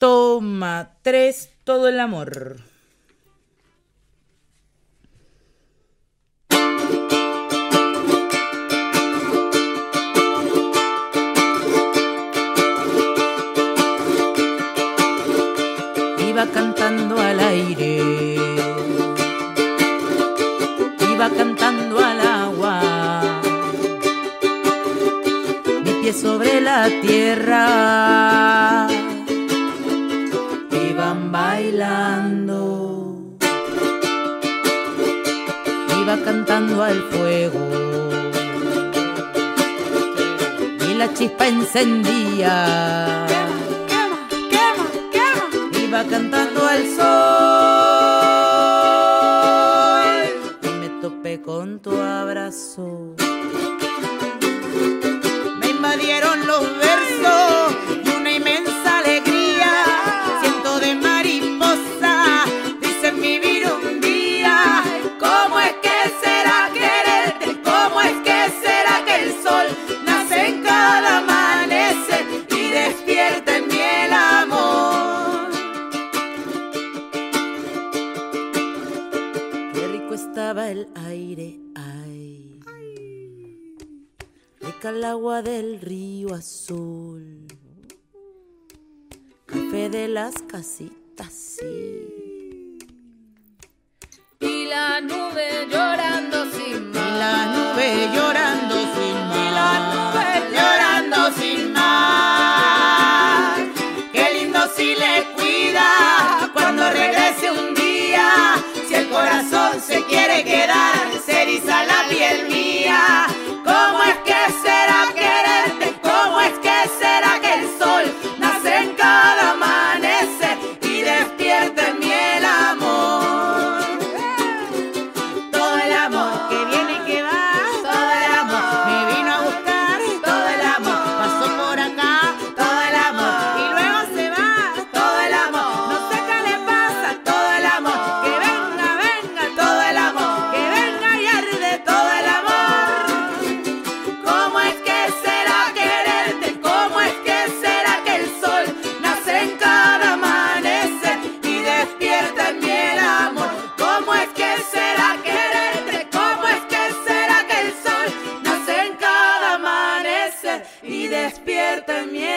Toma tres, todo el amor. Iba cantando al aire, iba cantando al agua, mi pie sobre la tierra, iba cantando al fuego. Y la chispa encendía iba cantando al sol y me topé con tu abrazo. Me invadieron los versos sol nace en cada amanecer y despierta en mí el amor? Qué rico estaba el aire, ay. Rica el agua del río azul. Café de las casitas, sí. quiere quedar. despierta en.